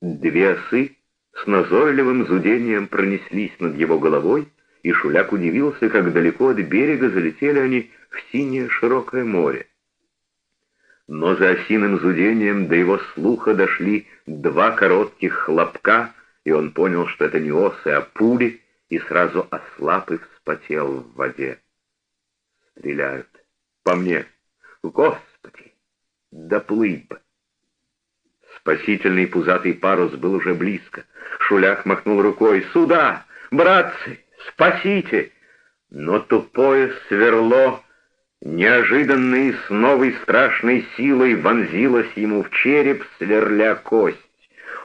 Две осы с назойливым зудением пронеслись над его головой, и Шуляк удивился, как далеко от берега залетели они в синее широкое море. Но за осиным зудением до его слуха дошли два коротких хлопка, и он понял, что это не осы, а пули, и сразу ослаб и вспотел в воде. Стреляют. По мне. Господи! Доплыть бы! Спасительный пузатый парус был уже близко. Шулях махнул рукой. «Сюда! Братцы! Спасите!» Но тупое сверло, неожиданно и с новой страшной силой вонзилось ему в череп, сверля кость.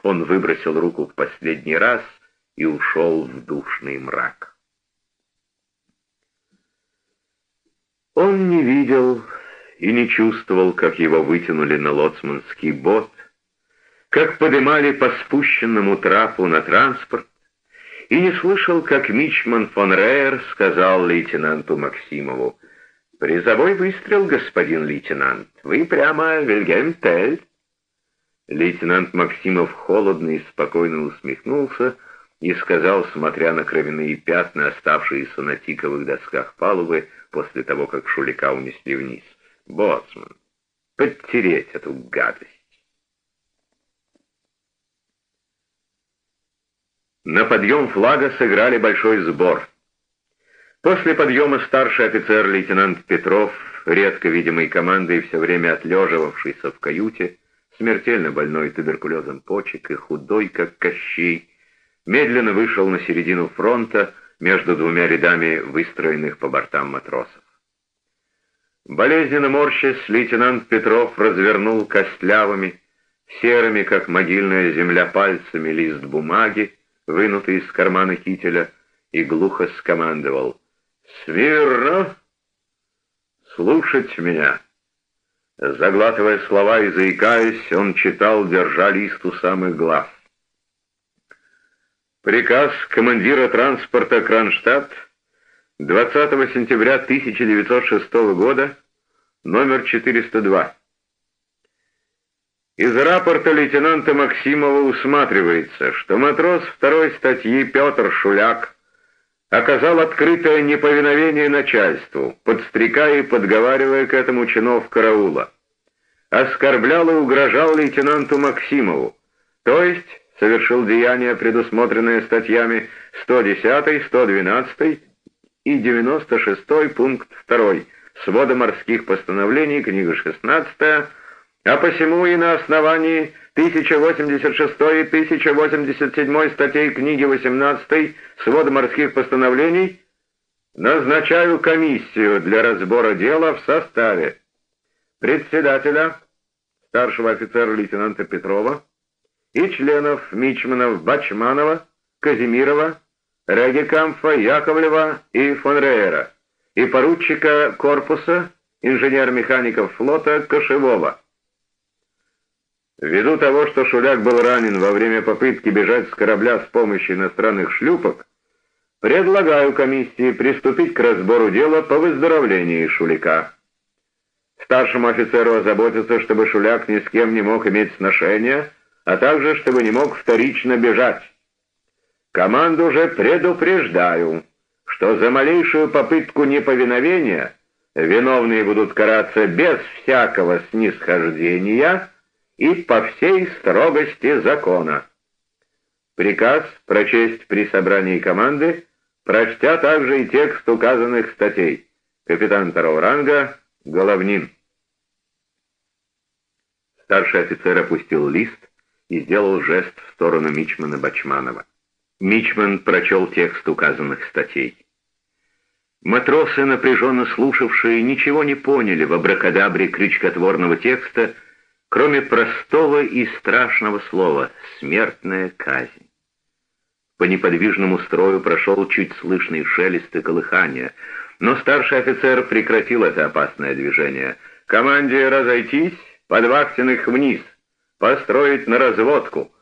Он выбросил руку в последний раз и ушел в душный мрак. Он не видел и не чувствовал, как его вытянули на лоцманский бот, как подымали по спущенному трапу на транспорт, и не слышал, как Мичман фон Рейер сказал лейтенанту Максимову, «Призовой выстрел, господин лейтенант, вы прямо Вильгельм Тель». Лейтенант Максимов холодно и спокойно усмехнулся и сказал, смотря на кровяные пятна, оставшиеся на тиковых досках палубы после того, как Шулика унесли вниз, «Боцман, подтереть эту гадость». На подъем флага сыграли большой сбор. После подъема старший офицер лейтенант Петров, редко видимой командой, все время отлеживавшийся в каюте, смертельно больной туберкулезом почек и худой, как Кощей, медленно вышел на середину фронта между двумя рядами выстроенных по бортам матросов. Болезненно морщась, лейтенант Петров развернул костлявыми, серыми, как могильная земля, пальцами лист бумаги, вынутый из кармана кителя, и глухо скомандовал «Смирно! Слушать меня!» Заглатывая слова и заикаясь, он читал, держа лист у самых глаз. Приказ командира транспорта Кронштадт 20 сентября 1906 года, номер 402. Из рапорта лейтенанта Максимова усматривается, что матрос второй статьи Петр Шуляк оказал открытое неповиновение начальству, подстрекая и подговаривая к этому чинов караула. Оскорблял и угрожал лейтенанту Максимову, то есть совершил деяния, предусмотренные статьями 110, 112 и 96 пункт 2 свода морских постановлений, книга 16 а посему и на основании 1086 и 1087 статей книги 18 свода морских постановлений назначаю комиссию для разбора дела в составе председателя, старшего офицера лейтенанта Петрова и членов Мичманов Бачманова, Казимирова, Регекамфа, Яковлева и фон Рейера, и поручика корпуса инженер-механиков флота Кошевого. Ввиду того, что Шуляк был ранен во время попытки бежать с корабля с помощью иностранных шлюпок, предлагаю комиссии приступить к разбору дела по выздоровлении Шуляка. Старшему офицеру озаботиться, чтобы Шуляк ни с кем не мог иметь сношения, а также чтобы не мог вторично бежать. Команду же предупреждаю, что за малейшую попытку неповиновения виновные будут караться без всякого снисхождения, и по всей строгости закона. Приказ прочесть при собрании команды, прочтя также и текст указанных статей. Капитан второго ранга Головнин. Старший офицер опустил лист и сделал жест в сторону Мичмана Бачманова. Мичман прочел текст указанных статей. Матросы, напряженно слушавшие, ничего не поняли в абракадабре крючкотворного текста, кроме простого и страшного слова «смертная казнь». По неподвижному строю прошел чуть слышный шелест и колыхание, но старший офицер прекратил это опасное движение. «Команде разойтись, подвахтенных вниз, построить на разводку!»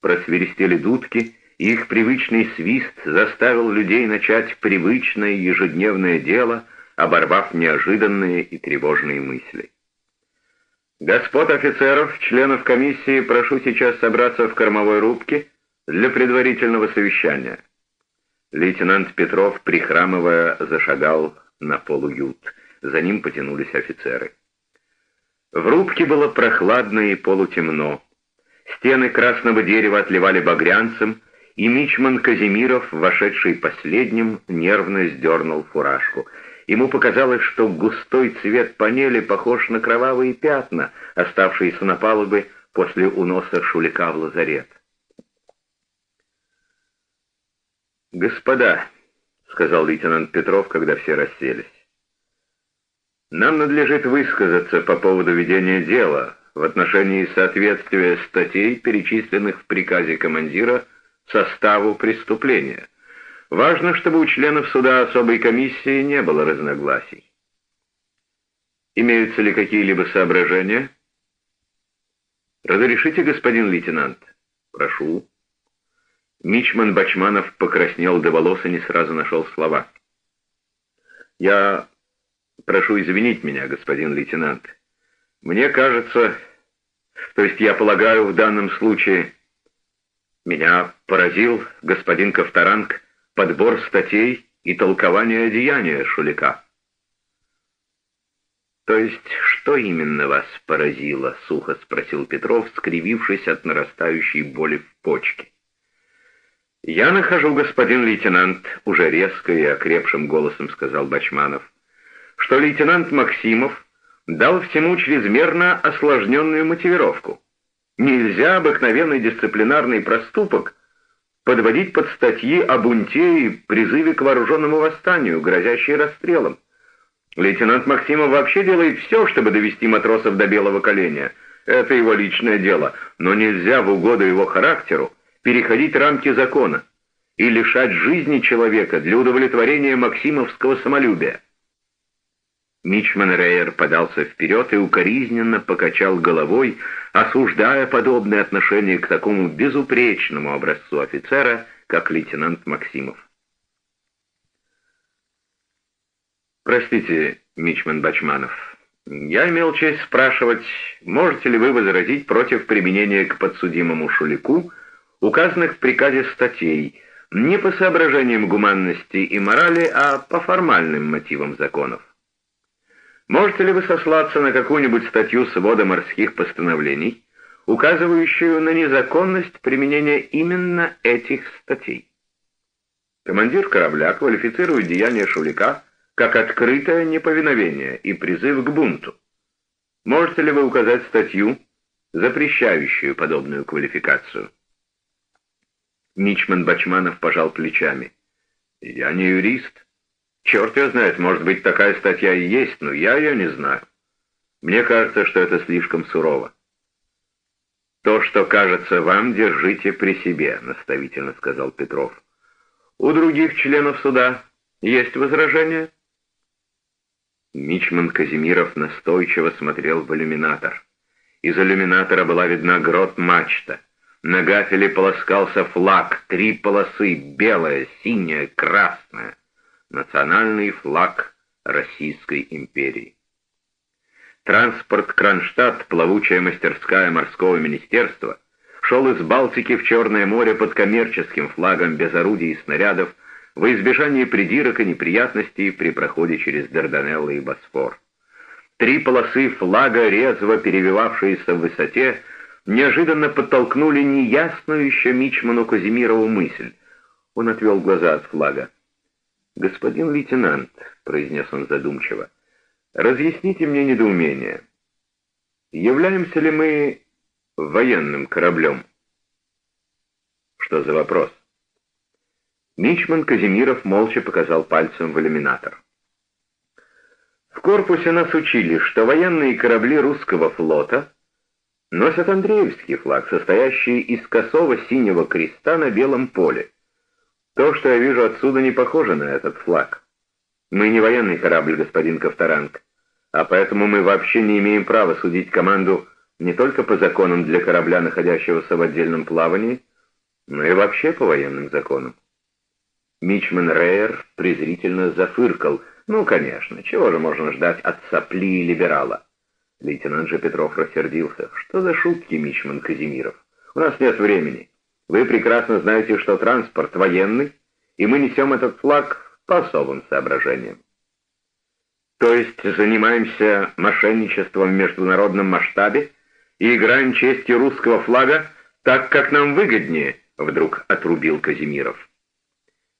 Просверестели дудки, и их привычный свист заставил людей начать привычное ежедневное дело, оборвав неожиданные и тревожные мысли. Господ офицеров, членов комиссии, прошу сейчас собраться в кормовой рубке для предварительного совещания. Лейтенант Петров, прихрамывая, зашагал на полуют. За ним потянулись офицеры. В рубке было прохладно и полутемно. Стены красного дерева отливали багрянцем, и мичман Казимиров, вошедший последним, нервно сдернул фуражку. Ему показалось, что густой цвет панели похож на кровавые пятна, оставшиеся на палубе после уноса шулика в лазарет. «Господа», — сказал лейтенант Петров, когда все расселись, нам надлежит высказаться по поводу ведения дела в отношении соответствия статей, перечисленных в приказе командира, составу преступления. Важно, чтобы у членов суда особой комиссии не было разногласий. Имеются ли какие-либо соображения? Разрешите, господин лейтенант? Прошу. Мичман Бачманов покраснел до волос и не сразу нашел слова. Я Прошу извинить меня, господин лейтенант. Мне кажется, то есть я полагаю в данном случае, меня поразил господин Ковторанг подбор статей и толкование деяния Шулика. «То есть что именно вас поразило?» — сухо спросил Петров, скривившись от нарастающей боли в почке. «Я нахожу, господин лейтенант», — уже резко и окрепшим голосом сказал Бачманов, что лейтенант Максимов дал всему чрезмерно осложненную мотивировку. Нельзя обыкновенный дисциплинарный проступок подводить под статьи о бунте и призыве к вооруженному восстанию, грозящей расстрелом. Лейтенант Максимов вообще делает все, чтобы довести матросов до белого коленя. Это его личное дело, но нельзя в угоду его характеру переходить рамки закона и лишать жизни человека для удовлетворения максимовского самолюбия. Мичман Рейер подался вперед и укоризненно покачал головой, осуждая подобное отношение к такому безупречному образцу офицера, как лейтенант Максимов. «Простите, Мичман Бачманов, я имел честь спрашивать, можете ли вы возразить против применения к подсудимому Шулику указанных в приказе статей, не по соображениям гуманности и морали, а по формальным мотивам законов?» Можете ли вы сослаться на какую-нибудь статью свода морских постановлений, указывающую на незаконность применения именно этих статей? Командир корабля квалифицирует деяние Шулика как открытое неповиновение и призыв к бунту. Можете ли вы указать статью, запрещающую подобную квалификацию? Мичман Бачманов пожал плечами. «Я не юрист, Черт ее знает, может быть, такая статья и есть, но я ее не знаю. Мне кажется, что это слишком сурово. «То, что кажется вам, держите при себе», — наставительно сказал Петров. «У других членов суда есть возражения?» Мичман Казимиров настойчиво смотрел в иллюминатор. Из иллюминатора была видна грот-мачта. На гафеле полоскался флаг, три полосы, белая, синяя, красная национальный флаг Российской империи. Транспорт Кронштадт, плавучая мастерская морского министерства, шел из Балтики в Черное море под коммерческим флагом без орудий и снарядов во избежание придирок и неприятностей при проходе через Дарданеллы и Босфор. Три полосы флага, резво перевивавшиеся в высоте, неожиданно подтолкнули неясную еще Мичману Казимирову мысль. Он отвел глаза от флага. «Господин лейтенант», — произнес он задумчиво, — «разъясните мне недоумение. Являемся ли мы военным кораблем?» «Что за вопрос?» Мичман Казимиров молча показал пальцем в иллюминатор. В корпусе нас учили, что военные корабли русского флота носят Андреевский флаг, состоящий из косого синего креста на белом поле. То, что я вижу отсюда, не похоже на этот флаг. Мы не военный корабль, господин Ковторанг, а поэтому мы вообще не имеем права судить команду не только по законам для корабля, находящегося в отдельном плавании, но и вообще по военным законам. Мичман Рейер презрительно зафыркал. Ну, конечно, чего же можно ждать от сопли либерала? Лейтенант же Петров рассердился. «Что за шутки, Мичман Казимиров? У нас нет времени. Вы прекрасно знаете, что транспорт военный, и мы несем этот флаг по особым соображениям. То есть занимаемся мошенничеством в международном масштабе и играем честью русского флага так, как нам выгоднее, вдруг отрубил Казимиров.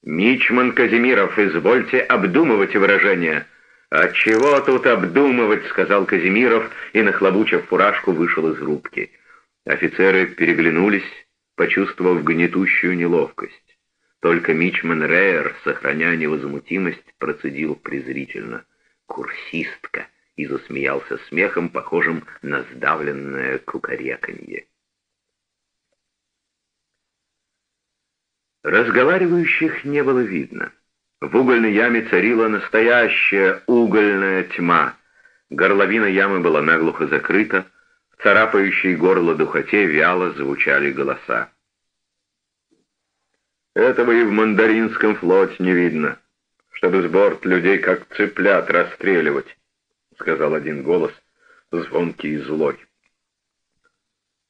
Мичман Казимиров, извольте обдумывать выражение. «А чего тут обдумывать?» — сказал Казимиров и, нахлобучив фуражку, вышел из рубки. Офицеры переглянулись, почувствовав гнетущую неловкость. Только Мичман Рейер, сохраняя невозмутимость, процедил презрительно. «Курсистка!» и засмеялся смехом, похожим на сдавленное кукареканье. Разговаривающих не было видно. В угольной яме царила настоящая угольная тьма. Горловина ямы была наглухо закрыта, царапающей горло духоте вяло звучали голоса. Этого и в мандаринском флоте не видно, чтобы с борт людей как цыплят расстреливать, сказал один голос, звонкий и злой.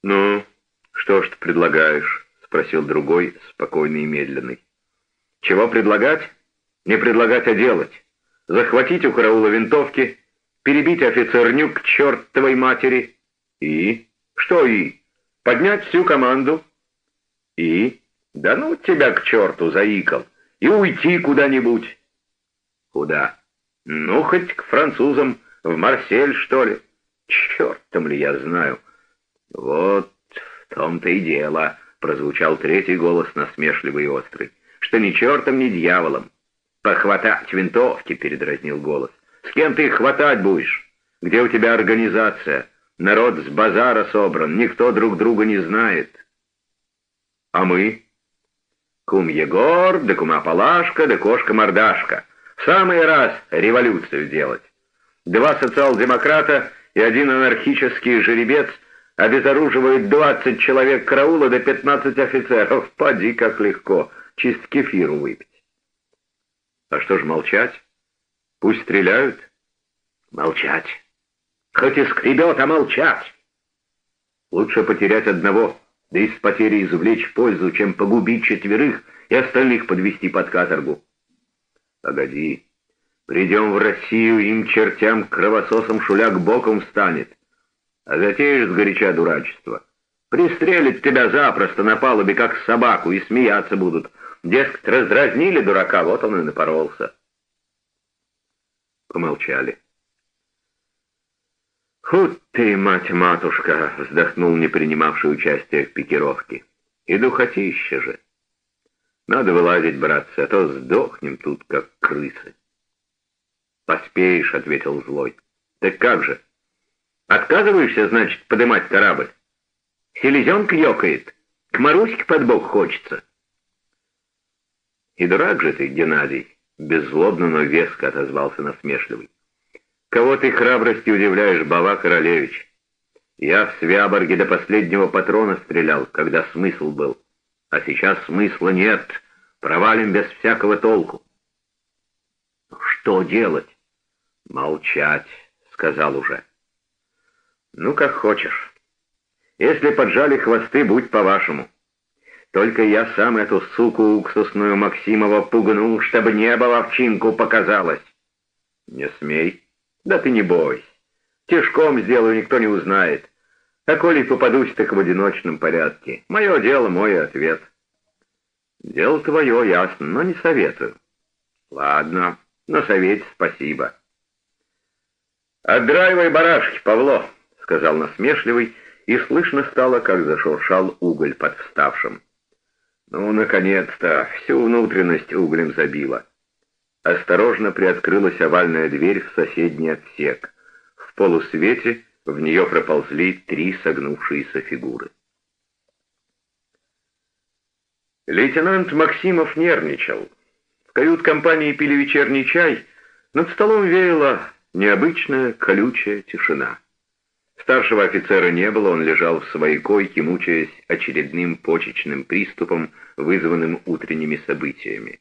«Ну, что ж ты предлагаешь?» — спросил другой, спокойный и медленный. «Чего предлагать?» Не предлагать, а делать. Захватить у караула винтовки, перебить офицерню к чертовой матери. И? Что и? Поднять всю команду. И? Да ну тебя к черту, заикал. И уйти куда-нибудь. Куда? Ну, хоть к французам, в Марсель, что ли. Чертом ли я знаю. Вот в том-то и дело, прозвучал третий голос насмешливый и острый, что ни чертом, ни дьяволом. «Похватать винтовки!» — передразнил голос. «С кем ты их хватать будешь? Где у тебя организация? Народ с базара собран, никто друг друга не знает». «А мы?» «Кум Егор, да кума Палашка, да кошка-мордашка. В самый раз революцию делать. Два социал-демократа и один анархический жеребец обезоруживают двадцать человек караула до пятнадцать офицеров. Поди, как легко, чист кефиру выпить». А что ж молчать? Пусть стреляют. Молчать. Хоть и скребет, а молчать. Лучше потерять одного, да из потери извлечь пользу, чем погубить четверых и остальных подвести под каторгу. Погоди. Придем в Россию, им чертям кровососом шуляк боком встанет. А затеешь сгоряча дурачество. Пристрелят тебя запросто на палубе, как собаку, и смеяться будут — Дескать, раздразнили дурака, вот он и напоролся. Помолчали. «Ху ты, мать-матушка!» — вздохнул не принимавший участие в пикировке. «И духотище же! Надо вылазить, братцы, а то сдохнем тут, как крысы». «Поспеешь», — ответил злой. «Так как же? Отказываешься, значит, подымать корабль? Селезенка ёкает, к Маруське под бок хочется». «И дурак же ты, Геннадий!» — беззлобно, но веско отозвался насмешливый. «Кого ты храбростью удивляешь, Бава Королевич? Я в Свяборге до последнего патрона стрелял, когда смысл был. А сейчас смысла нет, провалим без всякого толку». «Что делать?» «Молчать», — сказал уже. «Ну, как хочешь. Если поджали хвосты, будь по-вашему. Только я сам эту суку уксусную Максимова пугнул, чтобы небо в овчинку показалось. Не смей. Да ты не бойся. Тишком сделаю, никто не узнает. А коли попадусь, так в одиночном порядке. Мое дело, мой ответ. Дело твое, ясно, но не советую. Ладно, на совете спасибо. «Отдраивай барашки, Павло», — сказал насмешливый, и слышно стало, как зашуршал уголь под вставшим. Ну, наконец-то, всю внутренность углем забило. Осторожно приоткрылась овальная дверь в соседний отсек. В полусвете в нее проползли три согнувшиеся фигуры. Лейтенант Максимов нервничал. В кают-компании пили вечерний чай, над столом веяла необычная колючая тишина. Старшего офицера не было, он лежал в своей койке, мучаясь очередным почечным приступом, вызванным утренними событиями.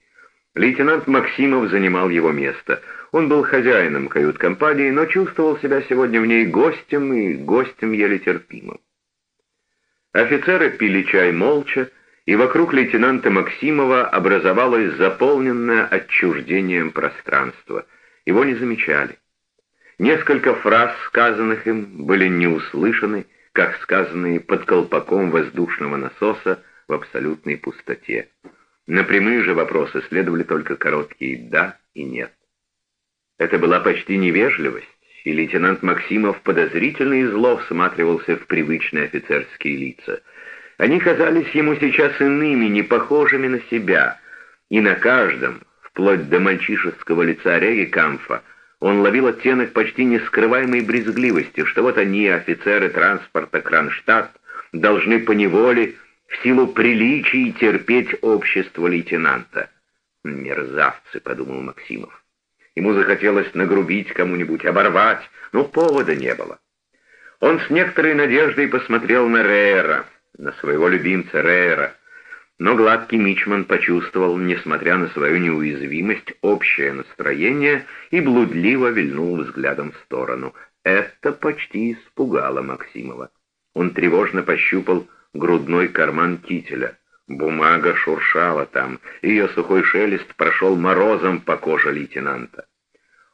Лейтенант Максимов занимал его место. Он был хозяином кают-компании, но чувствовал себя сегодня в ней гостем и гостем еле терпимым. Офицеры пили чай молча, и вокруг лейтенанта Максимова образовалось заполненное отчуждением пространство. Его не замечали. Несколько фраз, сказанных им, были не услышаны, как сказанные под колпаком воздушного насоса в абсолютной пустоте. На прямые же вопросы следовали только короткие «да» и «нет». Это была почти невежливость, и лейтенант Максимов подозрительно и зло всматривался в привычные офицерские лица. Они казались ему сейчас иными, не похожими на себя, и на каждом, вплоть до мальчишеского лица Реги Камфа, он ловил оттенок почти нескрываемой брезгливости, что вот они, офицеры транспорта Кронштадт, должны поневоле, в силу приличий, терпеть общество лейтенанта. «Мерзавцы», — подумал Максимов. Ему захотелось нагрубить кому-нибудь, оборвать, но повода не было. Он с некоторой надеждой посмотрел на Рейера, на своего любимца Рейера, но гладкий Мичман почувствовал, несмотря на свою неуязвимость, общее настроение и блудливо вильнул взглядом в сторону. Это почти испугало Максимова. Он тревожно пощупал грудной карман кителя. Бумага шуршала там, ее сухой шелест прошел морозом по коже лейтенанта.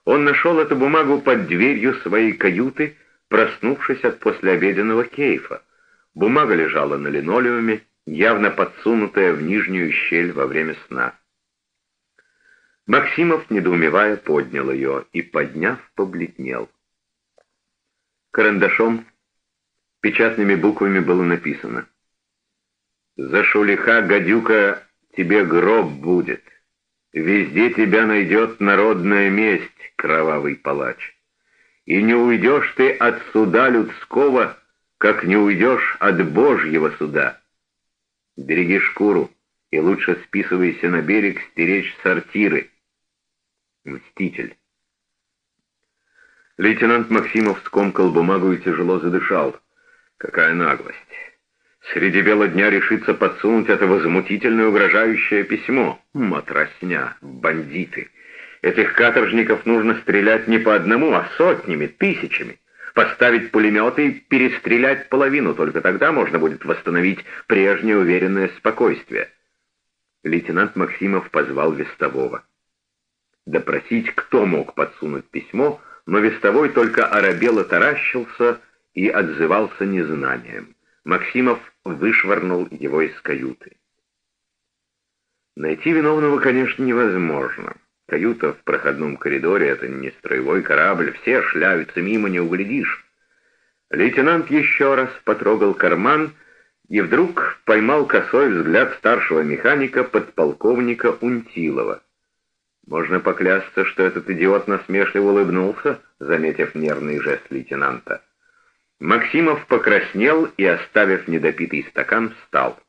Он нашел эту бумагу под дверью своей каюты, проснувшись от послеобеденного кейфа. Бумага лежала на линолеуме, явно подсунутая в нижнюю щель во время сна. Максимов, недоумевая, поднял ее и, подняв, побледнел. Карандашом, печатными буквами было написано «За шулиха, гадюка, тебе гроб будет. Везде тебя найдет народная месть, кровавый палач. И не уйдешь ты от суда людского, как не уйдешь от Божьего суда». Береги шкуру и лучше списывайся на берег стеречь сортиры. Мститель. Лейтенант Максимов скомкал бумагу и тяжело задышал. Какая наглость. Среди бела дня решится подсунуть это возмутительное угрожающее письмо. Матросня, бандиты. Этих каторжников нужно стрелять не по одному, а сотнями, тысячами поставить пулеметы и перестрелять половину, только тогда можно будет восстановить прежнее уверенное спокойствие. Лейтенант Максимов позвал Вестового. Допросить, кто мог подсунуть письмо, но Вестовой только оробело таращился и отзывался незнанием. Максимов вышвырнул его из каюты. Найти виновного, конечно, невозможно. Каюта в проходном коридоре — это не строевой корабль, все шляются мимо, не углядишь. Лейтенант еще раз потрогал карман и вдруг поймал косой взгляд старшего механика подполковника Унтилова. Можно поклясться, что этот идиот насмешливо улыбнулся, заметив нервный жест лейтенанта. Максимов покраснел и, оставив недопитый стакан, встал.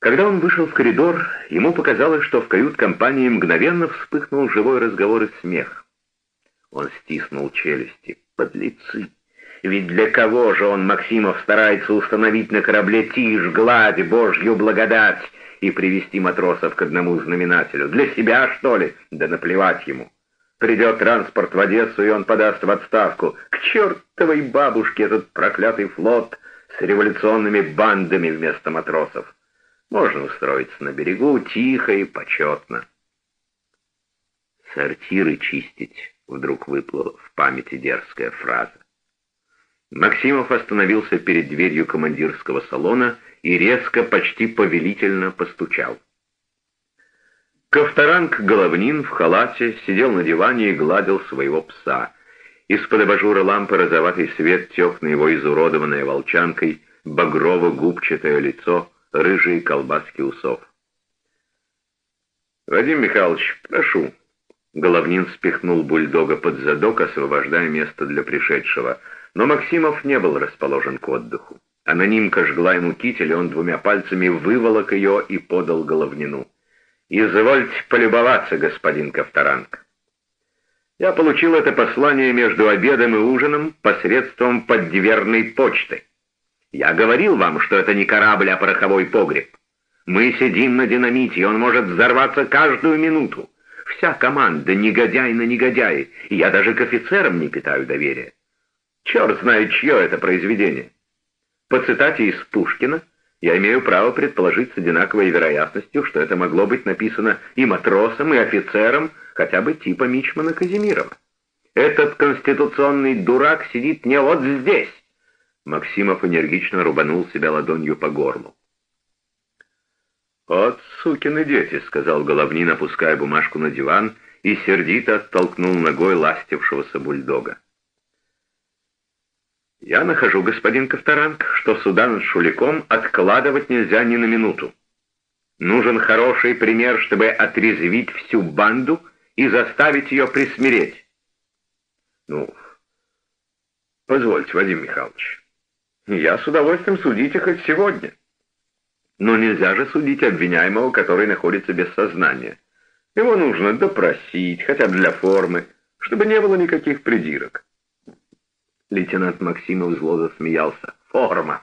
Когда он вышел в коридор, ему показалось, что в кают-компании мгновенно вспыхнул живой разговор и смех. Он стиснул челюсти. Подлецы! Ведь для кого же он, Максимов, старается установить на корабле тишь, гладь, божью благодать и привести матросов к одному знаменателю? Для себя, что ли? Да наплевать ему. Придет транспорт в Одессу, и он подаст в отставку. К чертовой бабушке этот проклятый флот с революционными бандами вместо матросов. Можно устроиться на берегу тихо и почетно. «Сортиры чистить», — вдруг выплыла в памяти дерзкая фраза. Максимов остановился перед дверью командирского салона и резко, почти повелительно постучал. Ковторанг Головнин в халате сидел на диване и гладил своего пса. Из-под абажура лампы розоватый свет тек на его изуродованное волчанкой багрово-губчатое лицо — рыжие колбаски усов. «Вадим Михайлович, прошу». Головнин спихнул бульдога под задок, освобождая место для пришедшего. Но Максимов не был расположен к отдыху. Анонимка жгла ему китель, и он двумя пальцами выволок ее и подал Головнину. «Извольте полюбоваться, господин Ковторанг». Я получил это послание между обедом и ужином посредством поддверной почты. Я говорил вам, что это не корабль, а пороховой погреб. Мы сидим на динамите, и он может взорваться каждую минуту. Вся команда негодяй на негодяй, и я даже к офицерам не питаю доверия. Черт знает, чье это произведение. По цитате из Пушкина я имею право предположить с одинаковой вероятностью, что это могло быть написано и матросом, и офицером, хотя бы типа Мичмана Казимирова. Этот конституционный дурак сидит не вот здесь. Максимов энергично рубанул себя ладонью по горлу. «От сукины дети», — сказал Головнин, опуская бумажку на диван, и сердито оттолкнул ногой ластившегося бульдога. «Я нахожу, господин Ковторанг, что суда над Шуликом откладывать нельзя ни на минуту. Нужен хороший пример, чтобы отрезвить всю банду и заставить ее присмиреть. Ну, позвольте, Вадим Михайлович, я с удовольствием судите хоть сегодня. Но нельзя же судить обвиняемого, который находится без сознания. Его нужно допросить, хотя бы для формы, чтобы не было никаких придирок. Лейтенант Максимов зло засмеялся. Форма!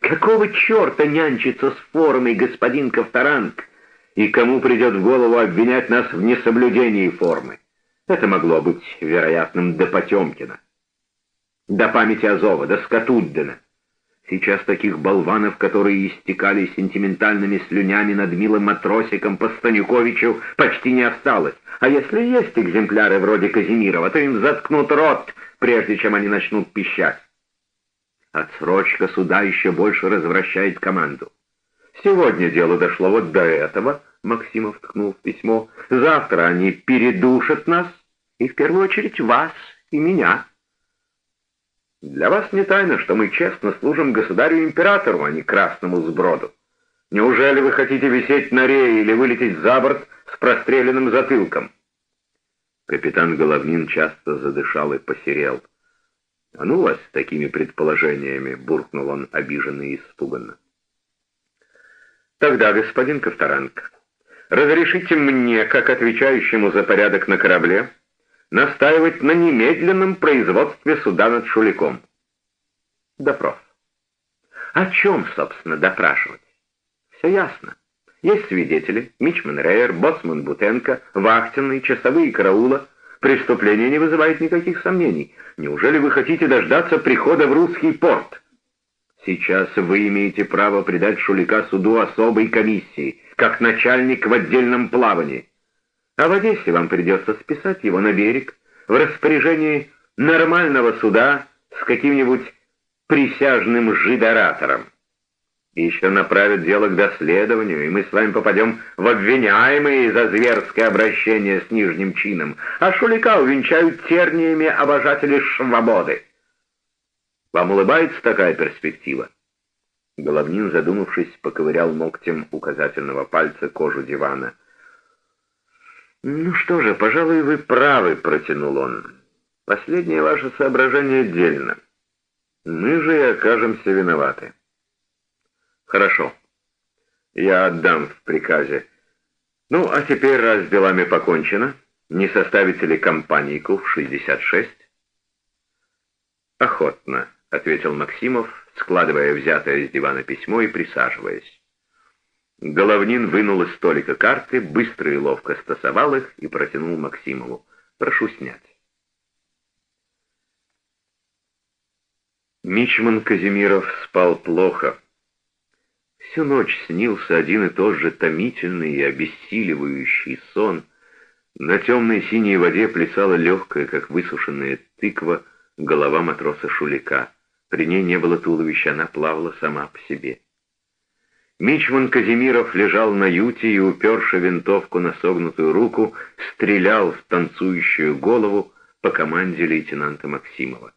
Какого черта нянчится с формой господин Ковторанг? И кому придет в голову обвинять нас в несоблюдении формы? Это могло быть вероятным до Потемкина, до памяти Азова, до Скотуддена. Сейчас таких болванов, которые истекали сентиментальными слюнями над милым матросиком Постанюковичу, почти не осталось. А если есть экземпляры вроде Казимирова, то им заткнут рот, прежде чем они начнут пищать. Отсрочка суда еще больше развращает команду. Сегодня дело дошло вот до этого, Максимов ткнул в письмо. Завтра они передушат нас, и в первую очередь вас и меня. Для вас не тайна, что мы честно служим государю-императору, а не красному сброду. Неужели вы хотите висеть на рее или вылететь за борт с простреленным затылком? Капитан Головнин часто задышал и посерел. «А ну вас с такими предположениями!» — буркнул он обиженно и испуганно. «Тогда, господин Ковторанг, разрешите мне, как отвечающему за порядок на корабле, настаивать на немедленном производстве суда над Шуликом». Допрос. О чем, собственно, допрашивать? Все ясно. Есть свидетели, Мичман Рейер, Боцман Бутенко, вахтенные, часовые караула. Преступление не вызывает никаких сомнений. Неужели вы хотите дождаться прихода в русский порт? Сейчас вы имеете право предать Шулика суду особой комиссии, как начальник в отдельном плавании. А в Одессе вам придется списать его на берег в распоряжении нормального суда с каким-нибудь присяжным жидоратором. Еще направят дело к доследованию, и мы с вами попадем в обвиняемые за зверское обращение с нижним чином, а Шулика увенчают терниями обожатели свободы. Вам улыбается такая перспектива?» Головнин, задумавшись, поковырял ногтем указательного пальца кожу дивана. «Ну что же, пожалуй, вы правы», — протянул он. «Последнее ваше соображение дельно. Мы же и окажемся виноваты». «Хорошо. Я отдам в приказе. Ну, а теперь, раз с делами покончено, не составите ли компанийку в 66?» «Охотно», — ответил Максимов, складывая взятое с дивана письмо и присаживаясь. Головнин вынул из столика карты, быстро и ловко стасовал их и протянул Максимову. «Прошу снять». Мичман Казимиров спал плохо. Всю ночь снился один и тот же томительный и обессиливающий сон. На темной синей воде плясала легкая, как высушенная тыква, голова матроса Шулика. При ней не было туловища, она плавала сама по себе. Мичман Казимиров лежал на юте и, уперши винтовку на согнутую руку, стрелял в танцующую голову по команде лейтенанта Максимова.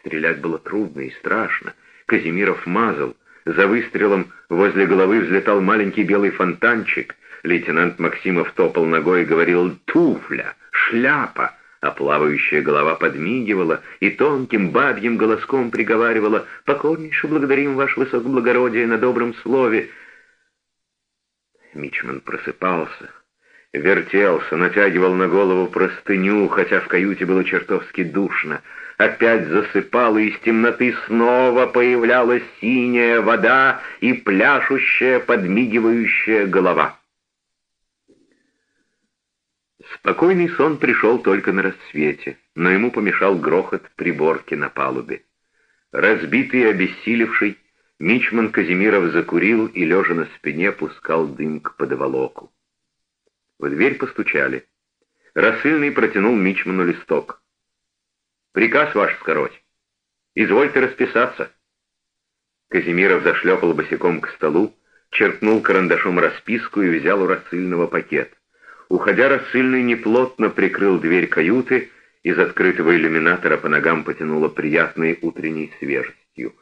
Стрелять было трудно и страшно. Казимиров мазал. За выстрелом возле головы взлетал маленький белый фонтанчик. Лейтенант Максимов топал ногой и говорил «туфля», «шляпа», а плавающая голова подмигивала и тонким бабьим голоском приговаривала «Покорнейше благодарим ваше высокоблагородие на добром слове». Мичман просыпался, вертелся, натягивал на голову простыню, хотя в каюте было чертовски душно. Опять засыпал, и из темноты снова появлялась синяя вода и пляшущая, подмигивающая голова. Спокойный сон пришел только на рассвете, но ему помешал грохот приборки на палубе. Разбитый и обессилевший, Мичман Казимиров закурил и, лежа на спине, пускал дым к подволоку. В дверь постучали. Рассыльный протянул Мичману листок. «Приказ ваш скороть. Извольте расписаться». Казимиров зашлепал босиком к столу, черкнул карандашом расписку и взял у рассыльного пакет. Уходя, рассыльный неплотно прикрыл дверь каюты, из открытого иллюминатора по ногам потянуло приятной утренней свежестью.